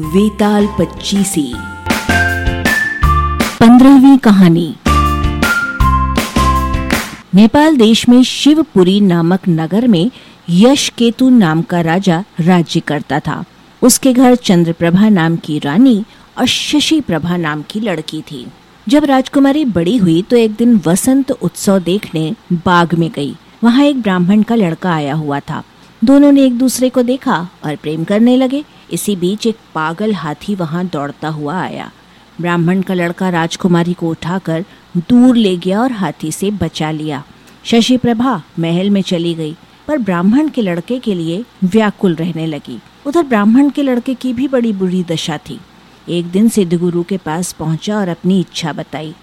वेताल पच्चीसी। पंद्रहवीं कहानी। नेपाल देश में शिवपुरी नामक नगर में यश केतु नाम का राजा राज्य करता था। उसके घर चंद्रप्रभा नाम की रानी और शशि प्रभा नाम की लड़की थी। जब राजकुमारी बड़ी हुई तो एक दिन वसंत उत्सव देखने बाग में गई। वहाँ एक ब्राह्मण का लड़का आया हुआ था। दोनों ने एक दूसरे को देखा और प्रेम करने लगे। इसी बीच एक पागल हाथी वहाँ दौड़ता हुआ आया। ब्राह्मण का लड़का राजकुमारी को उठाकर दूर ले गया और हाथी से बचा लिया। शशि प्रभा महल में चली गई, पर ब्राह्मण के लड़के के लिए व्याकुल रहने लगी। उधर ब्राह्मण के लड़के की भी बड़ी बुरी दशा थी। एक दिन सिद्ध गुरु के पास पहुँचा और अपनी इच्छा बताई।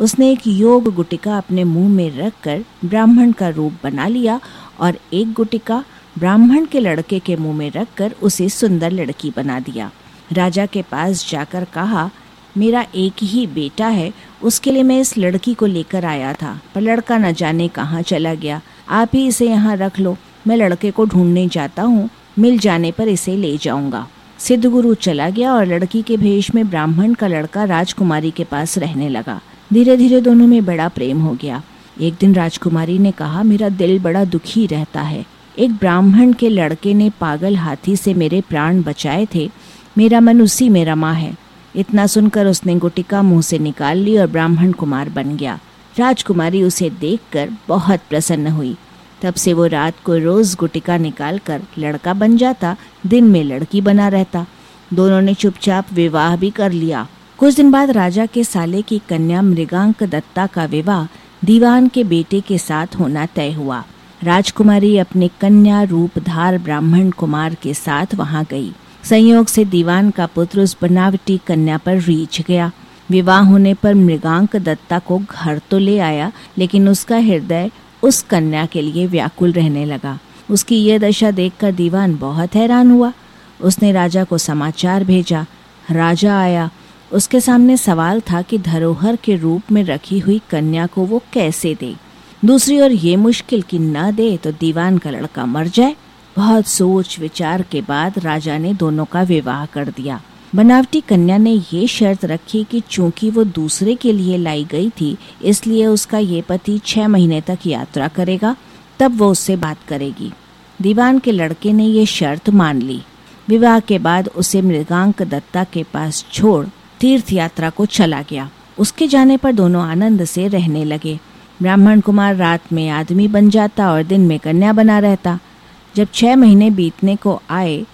उसने एक योग गुटिका अपने मुँह में रखकर ब्राह्मण का रूप बना लिया और एक गुटिका ब्राह्मण के लड़के के मुँह में रखकर उसे सुंदर लड़की बना दिया। राजा के पास जाकर कहा, मेरा एक ही बेटा है, उसके लिए मैं इस लड़की को लेकर आया था, पर लड़का न जाने कहाँ चला गया। आप ही इसे यहाँ रख लो, मैं लड़के को ढूँढने जाता हूँ, मिल जाने पर इसे ले जाऊँगा। सिद्ध गुरु चला गया और लड़की के भेष में ब्राह्मण का लड़का राजकुमारी के पास रहने लगा। धीरे धीरे दोनों में बड़ा प्रेम हो गया। एक दिन राजकुमारी ने कहा, मेरा दिल बड़ा दुखी रहता है। एक ब्राह्मण के लड़के ने पागल हाथी से मेरे प्राण बचाए थे। मेरा मन उसी में रमा है। इतना सुनकर उसने गुटिका मुँह से निकाल ली और ब्राह्मण कुमार बन गया। राजकुमारी उसे देखकर बहुत प्रसन्न हुई। तब से वो रात को रोज गुटिका निकालकर लड़का बन जाता, दिन में लड़की बना रहता। दोनों ने चुपचाप विवाह भी कर लिया। कुछ दिन बाद राजा के साले की कन्या मृगांक दत्ता का विवाह दीवान के बेटे के साथ होना तय हुआ। राजकुमारी अपने कन्या रूपधार ब्राह्मण कुमार के साथ वहाँ गई। संयोग से दीवान का पुत्र उस बनावटी कन्या पर रीछ गया। विवाह होने पर मृगांक दत्ता को घर तो ले आया, लेकिन उसका हृदय उस कन्या के लिए व्याकुल रहने लगा। उसकी यह दशा देखकर दीवान बहुत हैरान हुआ। उसने राजा को समाचार भेजा। राजा आया। उसके सामने सवाल था कि धरोहर के रूप में रखी हुई कन्या को वो कैसे दे? दूसरी ओर ये मुश्किल कि न दे तो दीवान का लड़का मर जाए। बहुत सोच विचार के बाद राजा ने दोनों का विवाह कर दिया। बनावटी कन्या ने ये शर्त रखी कि चूँकि वो दूसरे के लिए लाई गई थी, इसलिए उसका ये पति छह महीने तक यात्रा करेगा, तब वो उससे बात करेगी। दीवान के लड़के ने ये शर्त मान ली। विवाह के बाद उसे मृगांक दत्ता के पास छोड़ तीर्थ यात्रा को चला गया। उसके जाने पर दोनों आनंद से रहने लगे। ब्राह्मण कुमार रात में आदमी बन जाता और दिन में कन्या बना रहता। जब छह महीने बीतने को आए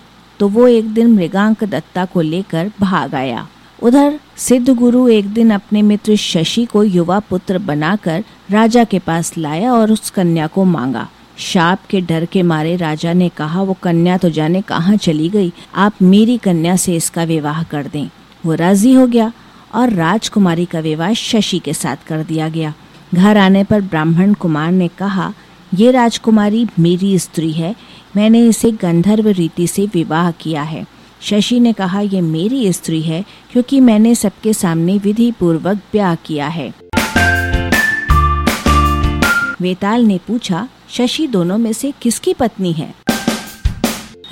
तो वो एक दिन मृगांक दत्ता को लेकर भाग आया। उधर सिद्ध गुरु एक दिन अपने मित्र शशि को युवा पुत्र बनाकर राजा के पास लाया और उस कन्या को मांगा। शाप के डर के मारे राजा ने कहा, वो कन्या तो जाने कहाँ चली गई? आप मेरी कन्या से इसका विवाह कर दें। वो राज़ी हो गया और राजकुमारी का विवाह शशि के साथ कर दिया गया। घर आने पर ब्राह्मण कुमार ने कहा, ये राजकुमारी मेरी स्त्री है। मैंने इसे गंधर्व रीति से विवाह किया है। शशि ने कहा यह मेरी स्त्री है, क्योंकि मैंने सबके सामने विधि पूर्वक ब्याह किया है। वेताल ने पूछा, शशि दोनों में से किसकी पत्नी है?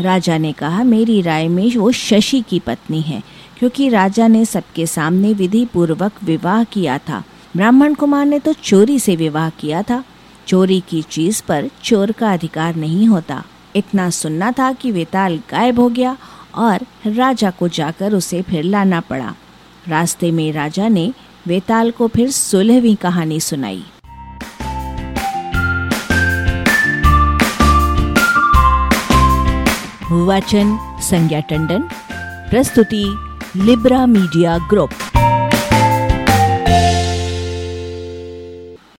राजा ने कहा, मेरी राय में वो शशि की पत्नी है, क्योंकि राजा ने सबके सामने विधि पूर्वक विवाह किया था। ब्राह्मण कुमार ने तो चोरी से विवाह किया था। चोरी की चीज़ पर चोर का अधिकार नहीं होता। इतना सुनना था कि वेताल गायब हो गया और राजा को जाकर उसे फिर लाना पड़ा। रास्ते में राजा ने वेताल को फिर सोलहवीं कहानी सुनाई। वचन संज्ञा टंडन, प्रस्तुति, लिब्रा मीडिया ग्रुप।